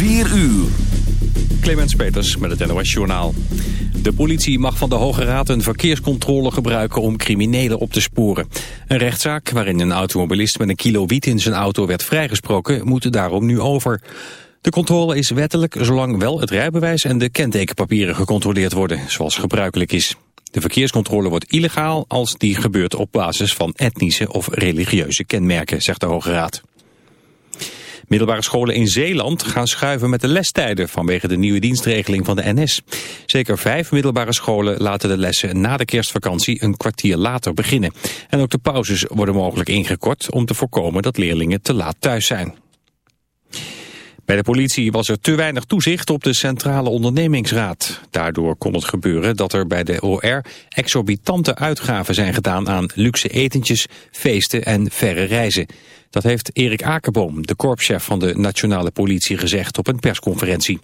4 uur. Clemens Peters met het NOS Journaal. De politie mag van de Hoge Raad een verkeerscontrole gebruiken om criminelen op te sporen. Een rechtszaak waarin een automobilist met een kilo wiet in zijn auto werd vrijgesproken moet daarom nu over. De controle is wettelijk zolang wel het rijbewijs en de kentekenpapieren gecontroleerd worden, zoals gebruikelijk is. De verkeerscontrole wordt illegaal als die gebeurt op basis van etnische of religieuze kenmerken, zegt de Hoge Raad. Middelbare scholen in Zeeland gaan schuiven met de lestijden vanwege de nieuwe dienstregeling van de NS. Zeker vijf middelbare scholen laten de lessen na de kerstvakantie een kwartier later beginnen. En ook de pauzes worden mogelijk ingekort om te voorkomen dat leerlingen te laat thuis zijn. Bij de politie was er te weinig toezicht op de Centrale Ondernemingsraad. Daardoor kon het gebeuren dat er bij de OR exorbitante uitgaven zijn gedaan aan luxe etentjes, feesten en verre reizen. Dat heeft Erik Akerboom, de korpschef van de nationale politie, gezegd op een persconferentie.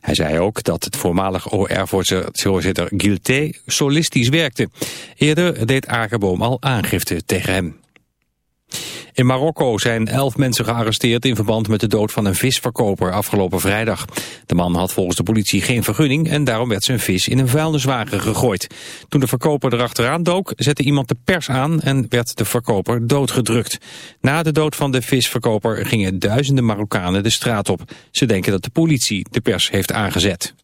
Hij zei ook dat het voormalig OR-voorzitter Guilté solistisch werkte. Eerder deed Akerboom al aangifte tegen hem. In Marokko zijn elf mensen gearresteerd in verband met de dood van een visverkoper afgelopen vrijdag. De man had volgens de politie geen vergunning en daarom werd zijn vis in een vuilniswagen gegooid. Toen de verkoper erachteraan dook, zette iemand de pers aan en werd de verkoper doodgedrukt. Na de dood van de visverkoper gingen duizenden Marokkanen de straat op. Ze denken dat de politie de pers heeft aangezet.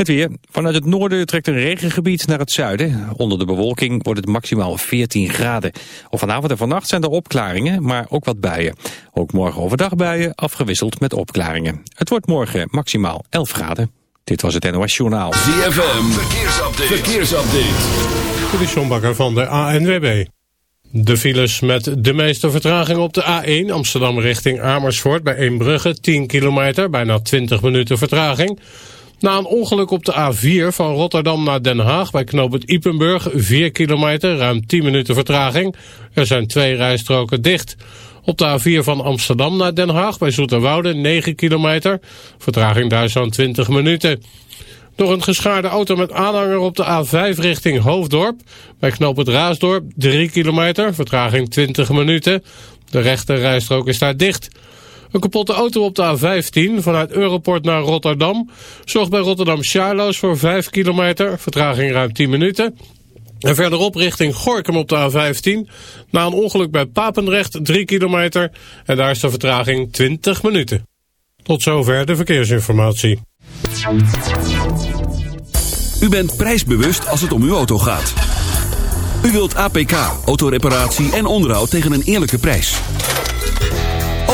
Het weer. Vanuit het noorden trekt een regengebied naar het zuiden. Onder de bewolking wordt het maximaal 14 graden. Of vanavond en vannacht zijn er opklaringen, maar ook wat buien. Ook morgen overdag buien, afgewisseld met opklaringen. Het wordt morgen maximaal 11 graden. Dit was het NOS Journaal. ZFM, verkeersupdate. verkeersupdate. De Sjombakker van de ANWB. De files met de meeste vertraging op de A1 Amsterdam richting Amersfoort bij Eembrugge 10 kilometer, bijna 20 minuten vertraging. Na een ongeluk op de A4 van Rotterdam naar Den Haag bij knooppunt Ipenburg, 4 kilometer, ruim 10 minuten vertraging. Er zijn twee rijstroken dicht. Op de A4 van Amsterdam naar Den Haag bij Zoeterwoude, 9 kilometer. Vertraging daar zo'n 20 minuten. Door een geschaarde auto met aanhanger op de A5 richting Hoofddorp. Bij knooppunt Raasdorp, 3 kilometer, vertraging 20 minuten. De rechte rijstrook is daar dicht. Een kapotte auto op de A15 vanuit Europort naar Rotterdam zorgt bij Rotterdam Charloes voor 5 kilometer, vertraging ruim 10 minuten. En verderop richting Gorkum op de A15. Na een ongeluk bij Papendrecht 3 kilometer en daar is de vertraging 20 minuten. Tot zover de verkeersinformatie. U bent prijsbewust als het om uw auto gaat. U wilt APK, autoreparatie en onderhoud tegen een eerlijke prijs.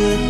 you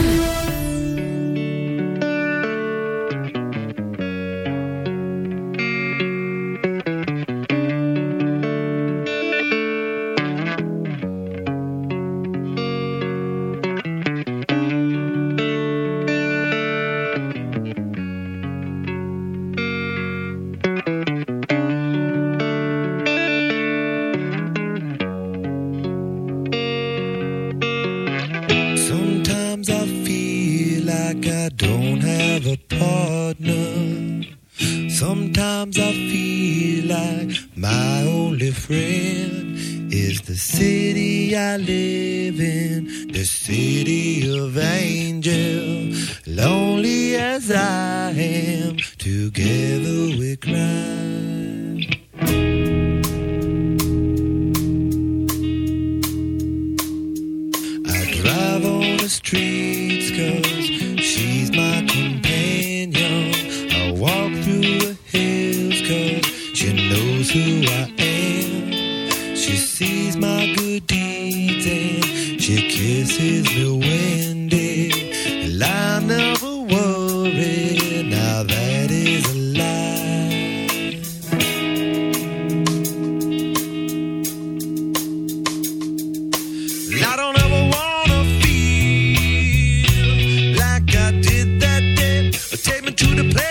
to the place.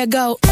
I go.